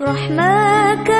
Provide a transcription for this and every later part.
رحمك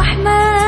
阿门。